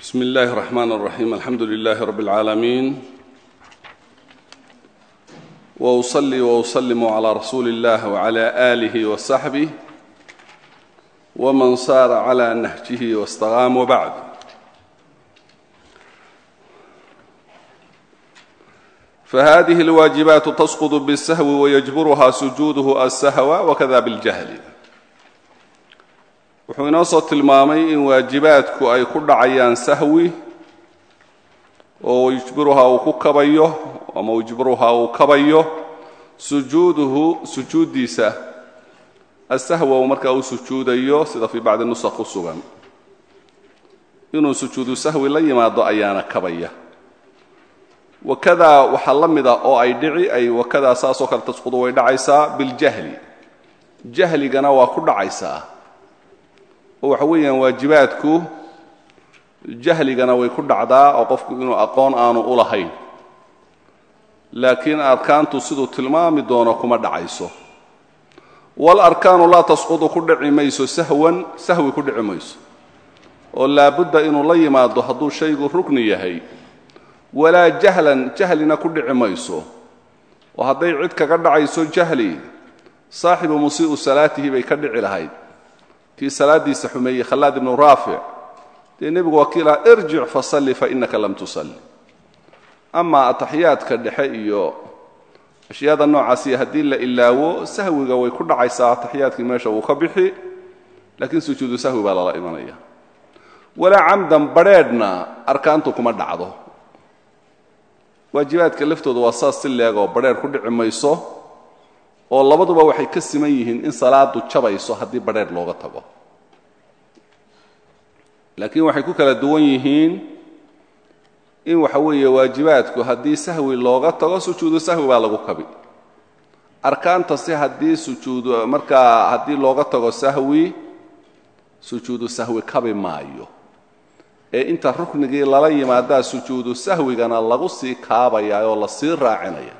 bsm اllahi الرحman الرaحيم alxamdu لlah rb العaalamiin وأصلي وأsلم عlى rasuuli الlah وعlى آlih وصaxbih wman saar عlى nahjih واstaqاam وbعd fahadiه الwaaجibaaت tsqط bالsahw وyجburha sujuudh الshwى wkada bاljahl wuxuu inoo soo tilmaamay in waajibaadku ay ku dhacayaan sahwi oo yujbiruhaa uu ku kabayo ama yujbiruhaa uu kabayo sujuuduhu sujuuddiisa. Asahwa uu markaa u sujuudayo sida fii bacdi nusakh ku inuu sujuudu sahwi la yimaado ayaana kabaya. Wakadaa waxaa la mida oo ay dhici ay wakadaa saasoo kale tasqudu way dhacaysaa biljahli jahligana waa ku dhacaysaa oo waxa weeyaan waajibaadku jahligana way ku dhacdaa oo qofku inuu aqoon aanu u lahayn. Laakiin arkaantu siduu tilmaami doono kuma dhacayso. Walarkaanu laa tasqudu ku dhici mayso sahwan sahwi ku dhici mayso. Oo laabudda inuu la yimaado hadduu shaygu rukni yahay walaa jahlan jahlina ku dhici mayso. Oo hadday cid kaga dhacayso jahli saaxibu musii'u salaatihi bay ka dhici lahayd kii salaadiisa xumeeyey khallaad ibnu raafic dee nebigu waa kii lahaa irjic fasalli fainaka lam tusalli. Amaa ataxiyaadka dhexe iyo ashyaada noocaasiyo haddii la ilaawo sahwiga way ku dhacaysaa ataxiyaadkii meesha wuu ka bixi laakiin sujuudu sahwi baa lala imanaya. Walaa camdan badrheedhna arkaantu kuma dhacdo. Waajibaadka laftooda waa saas si leegoo badrheer ku dhici mayso oo labaduba waxay ka siman yihiin in salaadu jabayso haddii badrheer looga tago. Laakiin waxay ku kala duwan yihiin in waxa weeye waajibaadku haddii sahwi looga tago sujuudu sahwi baa lagu kabi. Arkaantase haddii sujuudu markaa haddii looga tago sahwi sujuudu sahwi kabi maayo. Ee inta ruknigii lala yimaadaa sujuudu sahwigana lagu sii kaabayaa oo la sii raacinaya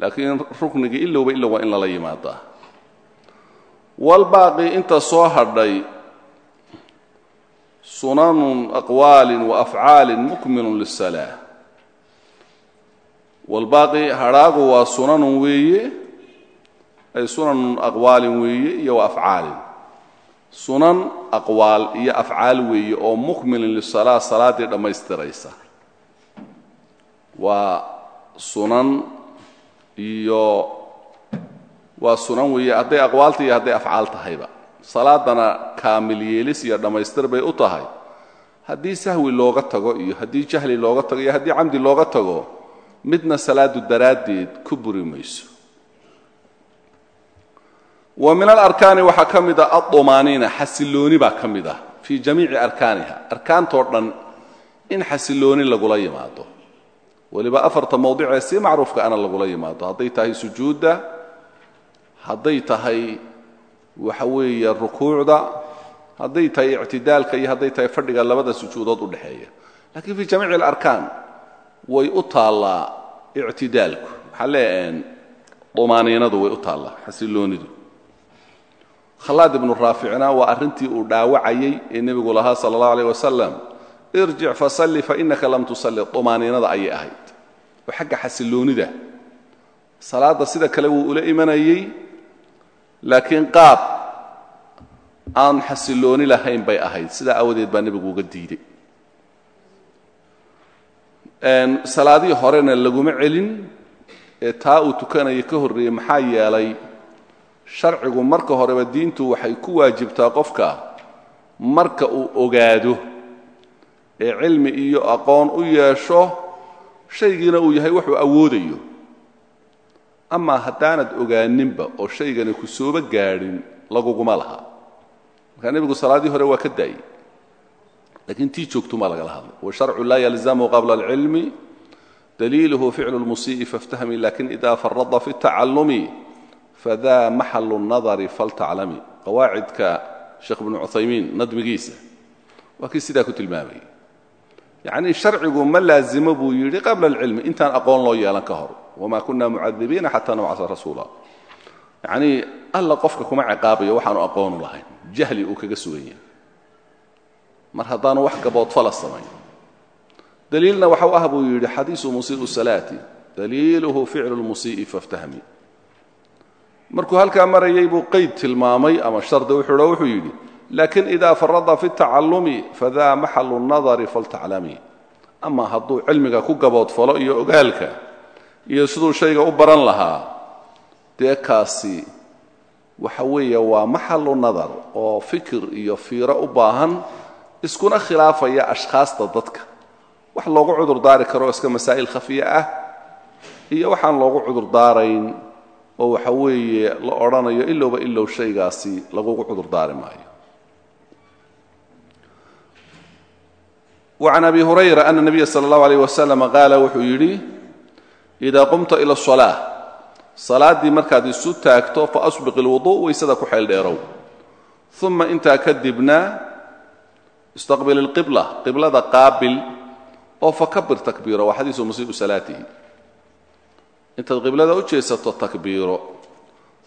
laakiin ruknigii ilowba ilow waa in lala yimaadaa. Walbaaqi inta soo hadhay sunanun aqwaalin wa afcaalin mukminun lisalaa walbaaqi hadhaagu waa sunanun weeye ay sunanun aqwaalin weeye iyo wa afcaalin. Sunan aqwaal iyo afcaal weeye oo mukmilin lisalaa salaaddii dhammaystiraysa. Waa sunan iyo waa sunan weeye hadday aqwaalta iyo hadday afcaal tahayba. Salaadana kaamil yeelis iyo dhammaystir bay u tahay. Haddii sahwi looga tago iyo haddii jahli looga tago iyo haddii camdi looga tago midna salaadu daraaddeed ku buri mayso. Wa min alarkaani waxaa ka mid ah adumaaniina xasilooni baa ka mid ah fii jamiici arkaaniha. Arkaantoo dhan in xasilooni lagula yimaado weliba afarta mawdicee si macruufka ana lagula yimaado. Hadday tahay sujuudda hadday tahay waxa weeye rukuucda hadday tahay ictidaalka iyo hadday tahay fadhiga labada sujuudood u dhexeeya lakiin fii jamiici alarkaan way u taallaa ictidaalku. Leeaheen dumaaniinadu way u taallaa xasiloonidu. Khallaad ibnu raaficna waa arrintii uu dhaawacayey ee nebigu lahaa sala allahu aleyh wasalam irjic fasalli fainaka lam tusalli. Dumaaniinada ayay ahayd. Oo xagga xasiloonida. Salaadda sida kale wuu ula imanayey. Laakiin qaab aan xasilooni lahayn bay ahayd. Sidaa aawadeed baa nebigu uga diiday. Salaadihii horena laguma celin. Ee taa uu tukanaya ka horreeyey maxaa yeelay sharcigu marka horeba diintu waxay ku waajibtaa qofka marka uu ogaado ee cilmi iyo aqoon u yeesho shaygiina uu yahay wuxuu awoodayo. Amaa haddaanad ogaaninba oo shaygani kusooba gaadhin laguguma laha. Markaa nebigu salaaddii hore waa ka daayey. Lakiin tii joogtumaa lagala hadlay washarcu laa yalzamu qabla alcilmi daliiluhu ficlu lmusii'i faftahmi laakiin ida farada fi tacalumi fadaa maxalu nadari faltaclami. Qawaacidka sheekh ibnu cuthaymiin nadmigiisa. Waa kii sidaa ku tilmaamaya yacnii sharcigu ma laazimo buu yidhi qabla alcilmi intaan aqoon loo yeelan ka hor. Wma kuna mucadibiina xata nabcasa rasuula. Yacnii alla qofka kuma ciqaabayo waxaanu aqoonu lahayn. Jahli uu kaga sugan yahay. Mar haddaanu wax gaboodfala samayn. Daliilna waxau ah buu yidhi xadiisu musii'u salaati. Daliiluhu ficlu lmusii'i faftahmi. Markuu halkaa marayay buu qeyd tilmaamay ama shardi wuxuu wuxuu yidhi laakiin ida farada fi tacalumi fadaa maxalu nadari faltaclami. Ama hadduu cilmiga ku gaboodfalo iyo ogaalka iyo siduu shayga u baran lahaa dee kaasi waxa weeye waa maxalu nadar oo fikir iyo fiiro u baahan iskuna khilaafaya ashkhaasta dadka. Wax loogu cudur daari karo iska masaa'il khafiya ah iyo waxaan loogu cudur daarayn oo waxa weeye la odhanayo ilowba ilow shaygaasi lagugu cudur daari maayo وعن أبي هريرة أن النبي صلى الله عليه وسلم قال wuxuu yidhi إida qمta إلى الصلاة صلاadii markaad isu taagto faأsبق الوضوء waysada ku xeel dheerow ثuma intaa kadibna اstaqبل القبلة qiblada qaabil oo fakbir takbiiro waa xadiiثu musiiءu salaatihi intaad qiblada u jeesato takbiiro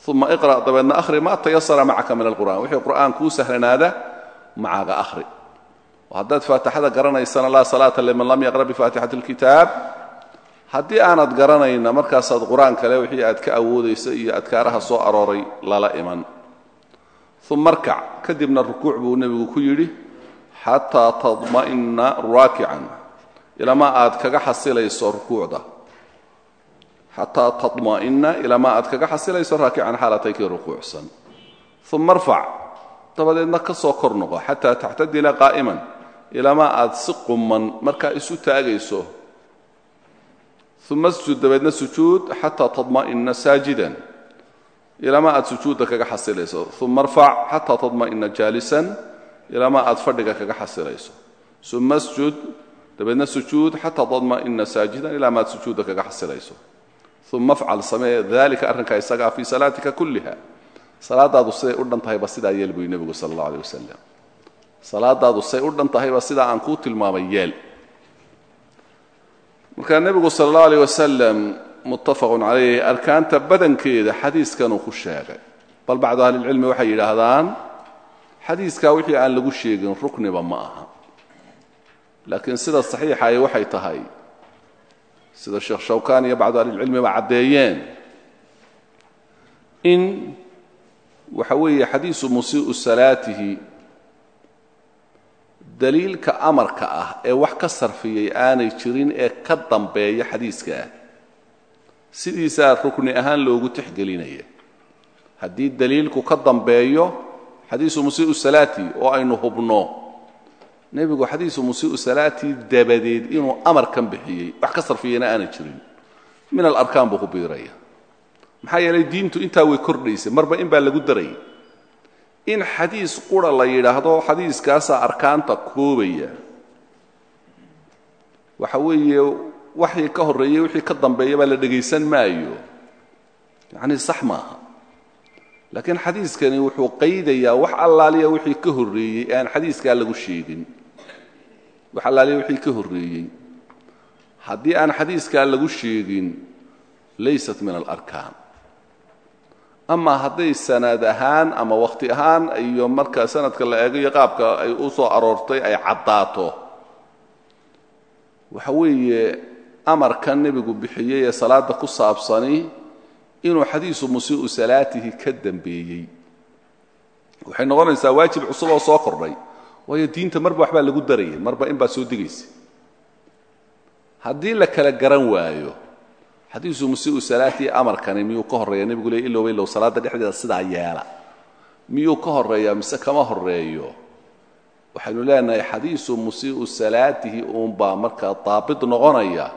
ثuma اقرأ dabeedna أhri ma تayasara macaka min الqur'an wixii qur'aan kuu sahlanaada macaga أhri haddaad faatixada garanaysana laa salaata liman lam yaqra bifaatixati اlkitaab haddii aanad garanayna markaasaad qur'aan kale wixii aad ka awoodaysa iyo adkaaraha soo arooray lala iman. Uma arkac kadibna rukuuc buu nebigu ku yidhi xataa tadma'ina raakican. Ilamaa aad kaga xasilayso rukuucda. Xataa tadma'ina ilamaa aad kaga xasilayso raakican xaalatay kii rukuucsan. Uma arfac dabadeedna ka soo kor noqo xataa taxtadila qaa'iman ilamaa aad si quman markaa isu taagayso. Uma sjud dabeedna sujuud xataa tadma'ina saajidan. Ilamaa aad sujuudda kaga xasilayso uma arfac xataa tadma'ina jaalisan. Ilamaa aad fadhiga kaga xasilayso uma sjud dabeedna sujuud xataa tadma'ina saajidan. Ilamaa aad sujuudda kaga xasilayso uma afcal samee dalika arrinkaa isagaa fii salaatika kulliha salaadaadu siday u dhan tahayba sidaa yeel buy nebigu salaadaadu siday u dhan tahayba sidaa aan kuu tilmaamay yeel. Markaa nebigu sala allahu aleyh wasalam muttafaqun calayh arkaanta badankeeda xadiiskanuu ku sheegay. Bal bacdu ahlilcilmi waxay yidhaahdaan xadiiskaa wixii aan lagu sheegin rukniba ma aha. Laakiin sida saxiixaye waxay tahay sida sheekh shawkan iyo bacdu ahlilcilmiba caddeeyeen in waxa weeye xadiisu musii'u salaatihi daliilka amarka ah ee wax ka sarfiyey aanay jirin ee ka dambeeya xadiiska ah. Sidiisaa rukni ahaan loogu tixgelinaya haddii daliilku ka dambeeyo xadiisu musii'u salaati oo aynu hubno nebigu xadiisu musii'u salaati dabadeed inuu amarkan bixiyey wax ka sarfiyeyna aanay jirin. Min alarkaan buu ku biiraya. Maxaa yeelay diintu intaa way kordhaysay marba in baa lagu darayay in xadiis qura la yidhaahdo xadiiskaasaa arkaanta koobaya. Waxa weeye waxii ka horreeyey wixii ka dambeeya baa la dhegaysan maayo. Yacnii sax maaha. Laakiin xadiiskani wuxuu qaydayaa wax allaaliya wixii ka horreeyey ee aan xadiiskaa lagu sheegin. Wax allaaliya wixii ka horreeyey haddii aan xadiiskaa lagu sheegin laysat min alarkaan ama hadday sanad ahaan ama wakhti ahaan iyo marka sanadka la eego iyo qaabka ay u soo aroortay ay caddaato. Waxa weeye amarkan nebigu bixiyey ee salaadda ku saabsani inuu xadiisu musii'u salaatihi ka dambeeyey. Waxay noqonaysaa waajib cusub oo soo kordhay. Waayo diinta marba waxbaa lagu darayay marba in baa soo degaysa. Haddii la kala garan waayo xadiisu musii'u salaatii amarkani miyuu ka horreeya nebigu le ilowba ilow salaadda dhexdeeda sidaa yeela. Miyuu ka horreeyaa mise kama horreeyo? Waxaynu leenahay xadiisu musii'u salaatihi uunbaa markaa daabit noqonaya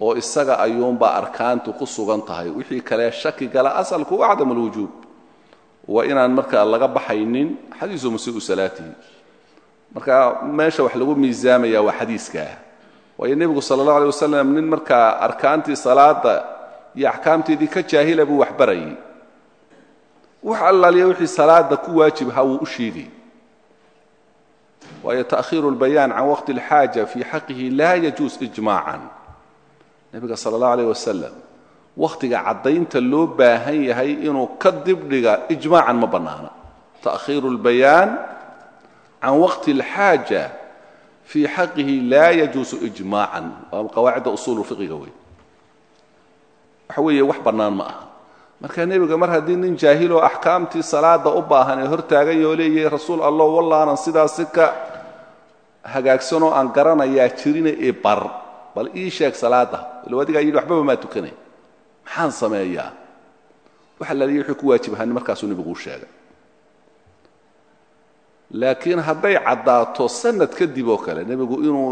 oo isaga ayuunbaa arkaantu ku sugan tahay. Wixii kale shaki gala asalku acdam alwujuub waa inaan markaa laga baxaynin xadiisu musii'u salaatihi marka meesha wax lagu miisaamaya waa xadiiskaa waayo nebigu sala allah aley wasalam nin markaa arkaantii salaada iyo axkaamteedii ka jaahila buu wax barayay wax allaaliya salaada ku waajibhaa wuu u sheegay. Waayo ta'khiiru lbayaan can waqti اlxaaja fii xaqihi laa yajuus ijmaacan. Nebiga sala allah aleyh wasalam wakhtiga loo baahan yahay inuu ka dibdhiga ijmaacan ma bannaana. Ta'khiiru lbayaan can waqti اlxaaja fii xaqihi laa yajuusu ijmaacan. Waa qawaacidda usuulu fiqiga wey. Waxa weeye wax marka nebiga mar haddii nin jaahiloo axkaamtii salaada u baahan ee hortaagan yoo leeyahay rasuul allah wallaanan sidaas si ka hagaagsanoo aan garanayaa jirina ee bar bal ii sheeg salaada. Ilo adigaa yidhi waxbaba tukanay. Maxaan sameeyaa? Waxa la liya wuxuu ku waajibahaani markaasuu nebigu u sheegay laakiin hadday caddaato sanad kadib oo kale nebigu inuu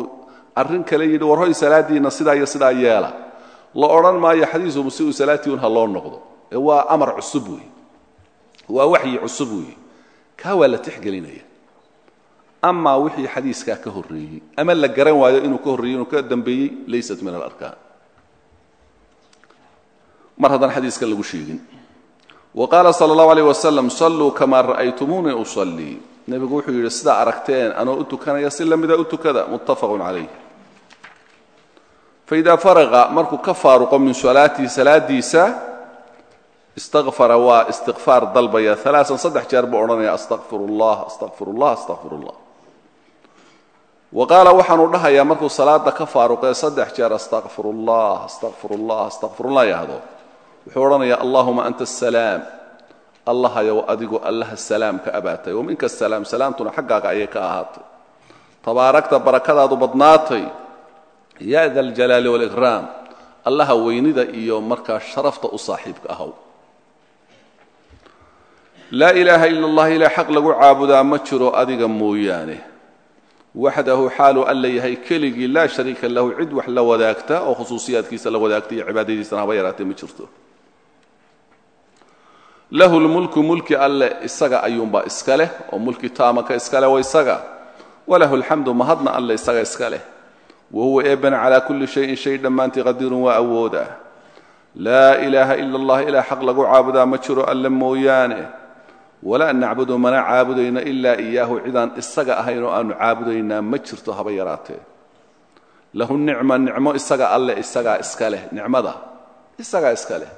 arrin kale yidhi war hoy salaaddiinna sidaa iyo sidaa yeela. La odhan maayo xadiisu musiu salaatii un ha loo noqdo. Ee waa amar cusub weeye waa waxyi cusub weeye kaa waa la tixgelinaya. Amaa wixii xadiiskaa ka horreeyey ama la garan waayo inuu ka horreeyey inuu ka dambeeyey laysat min alarkaan mar haddaan xadiiska lagu sheegin wa qaala sala allahu alayh wasalam salluu kamaa ra'aytumuunii usallii nebigu wuxuu yidhi sidaa aragteen anoo u tukanaya si la mida u tukada muttafaqun calayh faidaa faraqa markuu ka faaruqo min salaatihi salaadiisa istakfara waa istikfaar dalbaya alaaan saddex jeer buu odhanaya astaqfir ullah astaqfir ullah astaqfir ullah wa qaala waxaanuu dhahayaa markuu salaada ka faaruqee saddex jeer astaqfir ullah wuxuu odhanayaa allahuma anta asalaam allahayow adigu allaha salaamka abaatay. Wa minka asalaam salaamtuna xaggaaga ayay ka ahaatay. Tabaarakta barakadaadu badnaatay. Ya da aljalaali walikraam allaha weynida iyo markaa sharafta u saaxiibka ahow. Laa ilaaha ila allah ilaa xaq lagu caabudaa ma jiro adiga mooyaane. Waxdahu xaaluu alla yahay keligii laa shariika lahu cid wax la wadaagta oo khusuusiyaadkiisa la wadaagta iyo cibaadadiisana haba yaraatee ma jirto lahu lmulku mulki alle isaga ayuunbaa iska leh oo mulki taamaka iska leh wa isaga. Walahu alxamdu mahadna alle isaga iska leh. Wa huwa eebana calaa kulli shayin shay dhammaantii qadiirun waa awooda. Laa ilaaha ila allah ilaa xaq lagu caabudaa ma jiro alle mooyaane. Walaa nacbudu mana caabudayno ilaa iyaahu cidaan isaga ahayn oo aanu caabudaynaa ma jirto haba yaraatee. Lahu nicma nicmo isaga alle isagaa iska leh nicmada isagaa iska leh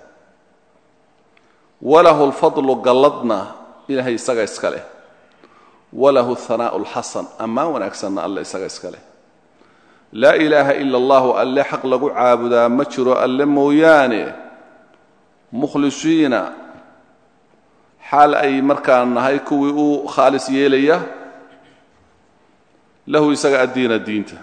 walahu lfadlu galladna ilaahay isaga iska leh. Walahu hanaa'u lxasan ammaan wanaagsanna alle isaga iska leh. Laa ilaaha ila allahu alle xaq lagu caabudaa ma jiro alle mooyaane mukhlisiina xaal ay markaa nahay kuwii u khaalis yeelaya lahu isaga addiina diinta.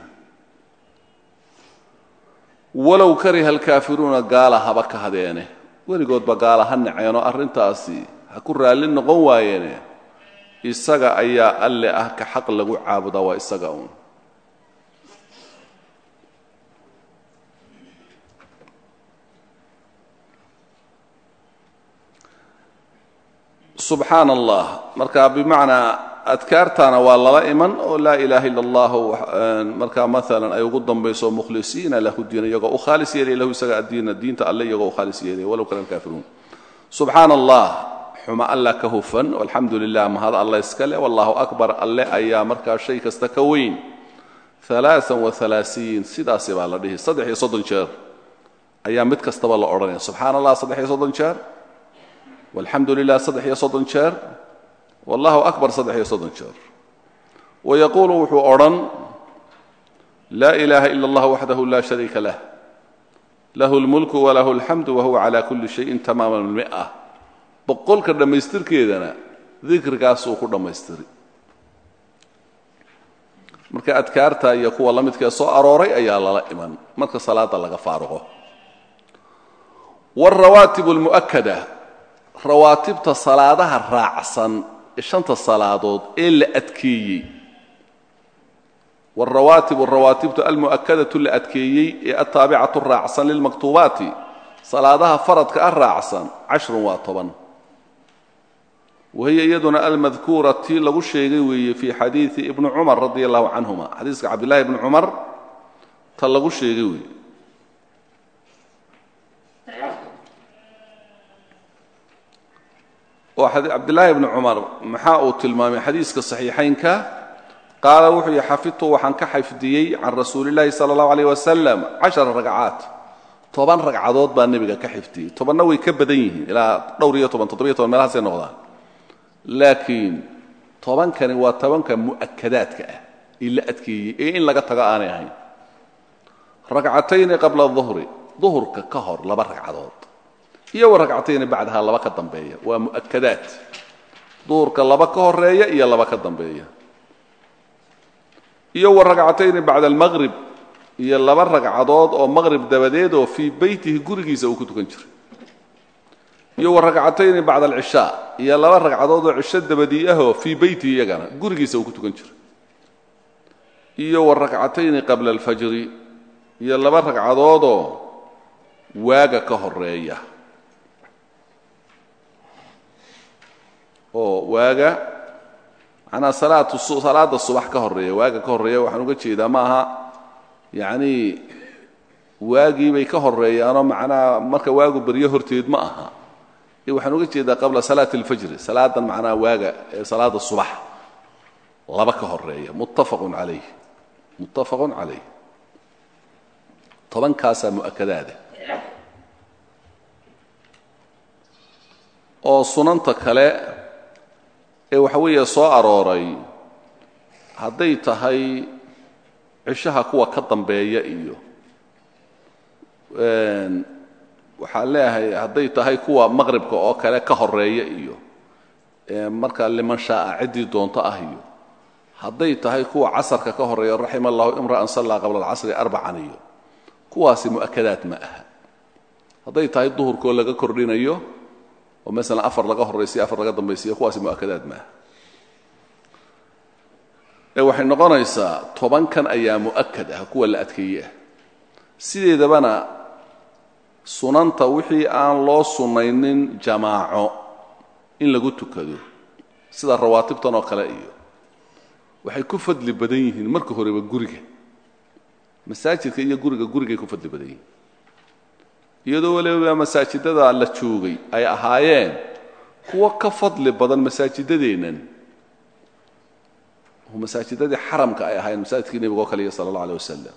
Walow kariha alkaafiruuna gaala haba ka hadeene weligoodba gaala ha naceenoo arrintaasi. Ha ku raalli noqon waayeene isaga ayaa alle ah ka xaq lagu caabudaa waa isaga uun. Subxaana allah marka bimacnaa adkaartaana waa lala iman oo laa ilaaha ila allahu markaa maalan ay ugu dambayso mukhlisiina lahu diina iyagoo u khaalis yeelaya lahu isaga addiina diinta alle iyagoo u khaalis yeelaya walow kana alkaafiruun. Subxaana allah xuma alla ka hufan alxamdu lilah mahad alla iska leh wallahu akbar alle ayaa markaa shay kasta ka weyn. Alaaan waalaaiin sidaasi baa la dhihi saddex iyo soddon jeer ayaa mid kastaba la odhanaya. Subxaana allah saddex iyo soddon jeer. Walxamdu lilah saddex iyo soddon jeer wallahu akbar saddex iyo soddon jeer. Wayaquulu wuxuu odhan laa ilaaha ila allah waxdahu laa shariika lah. Lahu lmulku walahu alxamdu wahuwa cala kulli shayin tamaama mia. Boqolka dhammaystirkeedana dikrigaasuu ku dhammaystiri. Marka adkaarta iyo kuwa la midkee soo arooray ayaa lala iman. Marka salaada laga faaruqo. Wاlrawaatib اlmu'akada rawaatibta salaadaha raacsan shanta salaadood ee la adkeeyey. Wاlrawaatib rawaatibtu almu'akadatu la adkeeyey ee ataabicatu raacsan lilmaktuubaati salaadaha faradka ah raacsan cashrun waa toban. Wahiya iyaduna almadkuura tii lagu sheegay weeye fii xadiidi ibni cumar radi allahu canhuma. Xadiiska cabdillahi ibni cumar ta lagu sheegay weeye oo cabdillaahi ibni cumar maxaa uu tilmaamay xadiiska saxiixaynka? Qaala wuxuu yihi xafidtu waxaan ka xafdiyey can rasuuli llaahi sala allahu alayh wasalam cashara ragcaat toban ragcadood baa nebiga ka xifdiyey. Tobanna way ka badan yihiin ilaa dhowr iyo toban toddobiyo toban meelahaasay noqdaan. Laakiin tobankani waa tobanka mu'akadaadka ah ee la adkeeyey ee in laga tago aanay ahayn. Ragcatayni qabla duhri duhurka ka hor laba ragcadood iyo wa ragcatayni bacdaha laba ka dambeeya. Waa mu'akadaad duhurka laba ka horreeya iyo laba ka dambeeya. Iyo wa ragcatayni bacda almaqrib iyo laba ragcadood oo maqrib dabadeed oo fii beytihi gurigiisa uu ku tukan jiray. Iyo wa ragcatayni bacda alcishaa iyo laba ragcadood oo cisho dabadii ahoo fii beytihi iyagana gurigiisa uu ku tukan jiray. Iyo wa ragcatayni qabla alfajri iyo laba ragcadoodoo waaga ka horreeya oo waaga salaatu salaada subax ka horreeya waaga ka horreeya waxaan uga jeedaa ma aha yacnii waagii bay ka horeeyaanoo macnaha marka waagu beryo horteed ma aha. Waxaan uga jeedaa qabla salaati alfajri salaadan macnaha waaga salaada subax laba ka horreeya muttafaqun calayh muttafaqun calayh tobankaasaa mu'akadaada. Oo sunanta kale ee waxa weeye soo arooray hadday tahay cishaha kuwa ka dambeeya iyo waxaan leeyahay hadday tahay kuwa maqribka oo kale ka horreeya iyo marka liman shaaa ciddii doonto ah iyo hadday tahay kuwa casarka ka horreeya raxima allahu imra'an sallaa qabla alcasri arbacan iyo kuwaasi mu'akadaad ma aha. Hadday tahay duhurkoo laga kordhinayo oo masalan afar laga horraysiyo afar laga dambaysiyo kuwaasi mu'akadaad ma aha. Ee waxay noqonaysaa tobankan ayaa mu'akad ah kuwa la adkeeye ah. Sideedabana sunanta wixii aan loo sunnaynin jamaaco in lagu tukado sida rawaatibtan oo kale iyo waxay ku fadli badan yihiin marka horeba guriga. Masaajidka iyo guriga gurigay ku fadli badan yihiin iyadoo waliba masaajidada la joogay ay ahaayeen kuwo ka fadli badan masaajidadeennan masaajidadii xaramka ay ahaayeen masaajidkii nebiga oo kale iyo sala allah aleh wasalam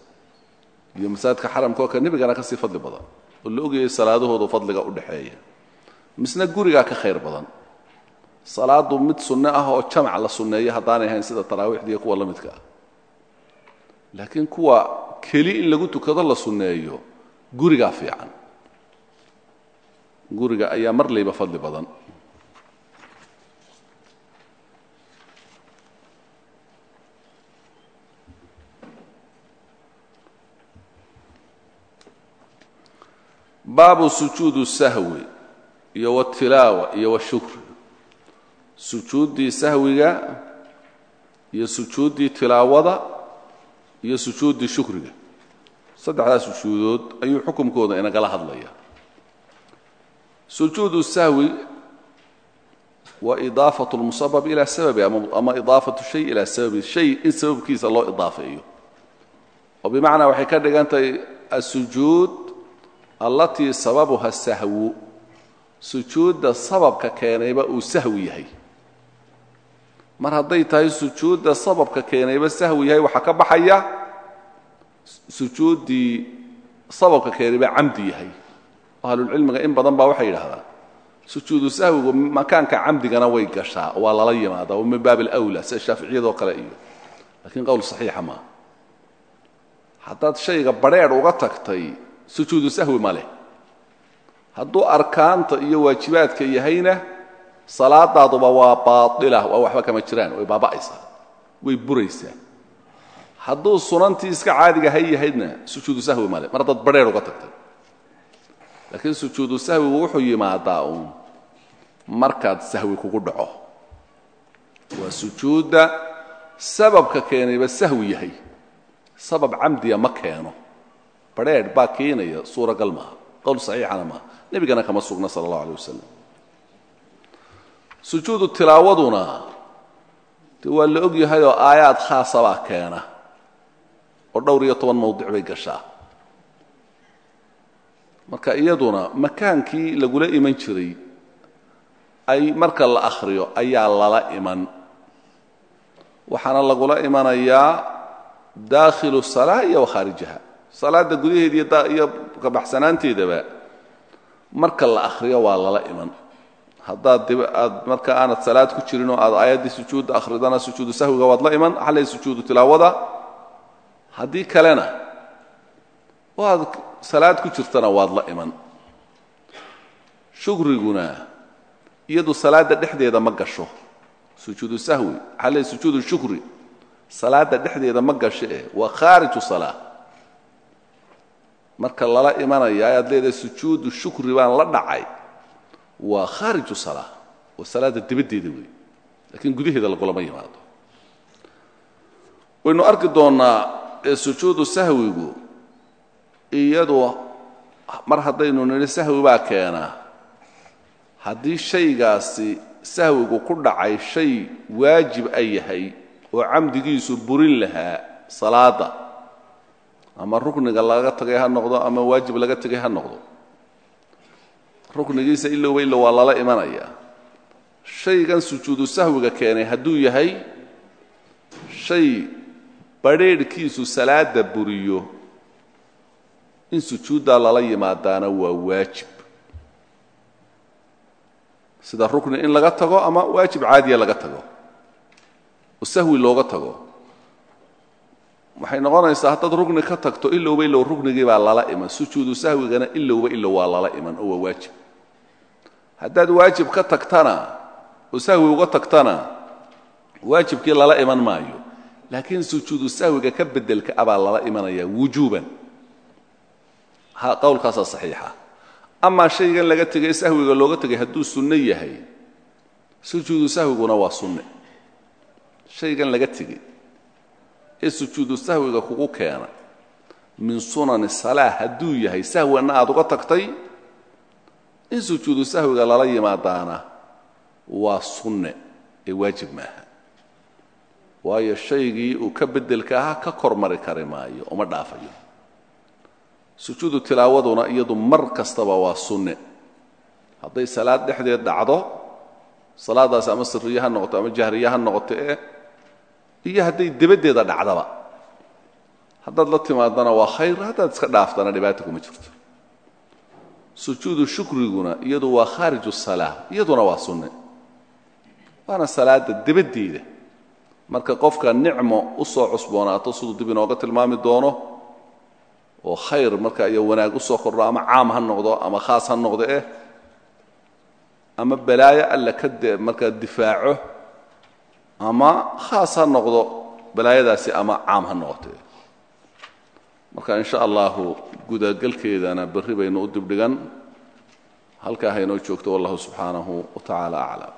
iyo masaajidka xaramka oo kale nebigana ka sii fadli badan oo la ogayay salaadahoodu fadliga u dhexeeya misna gurigaa ka khayr badan. Salaadu mid sunno ah oo jamac la sunneeyo haddaanay ahayn sida taraawiixda kuwa la midka ah. Laakiin kuwa keli in lagu tukado la sunneeyo gurigaa fiican guriga ayaa mar layba fadli badan. Baabu sujuud sahwi iyo wاtilaawa iyo washukri sujuuddii sahwiga iyo sujuuddii tilaawada iyo sujuuddii shukriga. Saddexdaas sujuudood ayuu xukumkooda inagala hadlaya sujuudu sahwi wa idaafaة اlmusabab ilaa sababi ama idaafaةu shay ilaa sababi shay in sababkiisa loo idaafeeyo oo bimacnaa waxay ka dhigan tahay asujuud allatii sababuha sahwu sujuudda sababka keenayba uu sahwi yahay mar hadday tahay sujuudda sababka keenayba sahwi yahay waxaa ka baxaya sujuuddii sababka keenayba camdi yahay ahlulcilmiga in badan baa waxay yidhahdaan sujuudu sahwigu makaanka camdigana way gashaa waa lala yimaada waa min baab alawla sida shaaficiyadoo kale iyo laakiin qowl saxiixa maaha haddaad shayga badrheedh uga tagtay sujuudu sahwi ma leh. Hadduu arkaanta iyo waajibaadka yahayna salaadaaduba waa baailah waa waxba kama jiraan way baaba'aysaa way buraysaa. Hadduu sunantii iska caadiga hay yahaydna sujuudu sahwi male mar haddaad badrheedh uga tagtay laakiin sujuudu sahwigu wuxuu yimaadaa uun. Markaad sahwi kugu dhaco. Waa sujuudda sababka keenayba sahwi yahay. Sabab camdiya ma keeno. Badrheedh baa keenaya suuragal maaha. Qowl saxiixana maaha. Nebigana kama sugna sala allahu alay wasalam sujuudu tilaawaduna de waa la og yahayoo aayaad khaasabaa keena. Oo dhowr iyo toban mawdic bay gashaa marka iyaduna makaankii lagula iman jiray ay marka la akhriyo ayaa lala iman. Waxaana lagula imanayaa daakhilu salaa iyo wakhaarijaha salaadda gudaheeda iyo kabaxsanaanteedaba marka la akhriyo waa lala iman. Haddaad aad marka aanad salaad ku jirin oo aad aayaddii sujuudda akhridana sujuudu sahwiga waad la iman xallay sujuudu tilaawada haddii kalena oo aad salaad ku jirtana waad la iman. Shukriguna iyadu salaadda dhexdeeda ma gasho. Sujuudu sahwi xallay sujuudu shukri. Salaadda dhexdeeda ma gasho eh waa khaariju salaa marka lala imanaya ayaad leedahay sujuudu shukri baan la dhacay. Waa khaariju salaa waa salaadda dibaddeeda wey lakiin gudaheeda lagulama yimaado. Waynu arki doonnaa sujuudu sahwigu iyadu mar haddaynu nidhi sahwi baa keenaa haddii shaygaasi sahwigu ku dhacay shay waajib a yahay oo camdigiisu burin lahaa salaadda ama rukniga laga tagay ha noqdo ama waajib laga tegay ha noqdo ruknigiisa ilowba ilow waa lala imanayaa shaygan sujuudu sahwiga keenay hadduu yahay shay badrheedhkiisu salaadda buriyo in sujuuddaa lala yimaadaana waa waajib. Sida rukni in laga tago ama waajib caadiya laga tago. Oo sahwi looga tago. Waxay noqonaysaa haddaad rukni ka tagto ilowba ilow ruknigii baa lala iman. Sujuudu sahwigana ilowba ilow waa lala iman oo waa waajib. Haddaad waajib ka tagtana oo uga tagtana waajibkii lala iman maayo. Laakiin sujuudu sahwiga ka bedelka abaa lala imanaya wujuuban. ha qowlkaasaa saxiixa. Amaa shaygan laga tegay sahwiga looga tegay hadduu sunno yahay sujuudu sahwiguna waa sunne. Shaygan laga tegey ee sujuudu sahwiga kugu keena min sunani salaa hadduu yahay sahwanna aad uga tagtay in sujuudu sahwiga lala yimaadaana waa sunne ee waajib maaha. Waayo shaygii uu ka beddelka ahaa ka kormari kari maayo uma dhaafayo sujuudu tilaawaduna iyadu mar kastaba waa sunne. Hadday salaad dhexdeed dhacdo salaadaasi ama siriye ha noqoto ama jahriye ha noqoto ee iyo hadday debaddeeda dhacdaba. Haddaad la timaadana waa khayr haddaad iska dhaaftana dhibaata kuma jirto. Sujuudu shukriguna iyadu waa khaariju salaa iyaduna waa sunne. Waana salaadda debaddeeda marka qofka nicmo u cusboonaato siduu dib inooga tilmaami doono oo khayr marka iyo wanaag u soo kordho ama caam ha noqdo ama khaas ha noqdo eh ama balaayo alla ka de markaa difaaco ama khaas ha noqdo balaayadaasi ama caam ha noqote marka in sha allahu gudagelkeedana berri baynu u dibdhigan halkaa haynoo joogto wallahu subxaanahu wa tacaala aclam